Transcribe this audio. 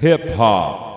hip hop.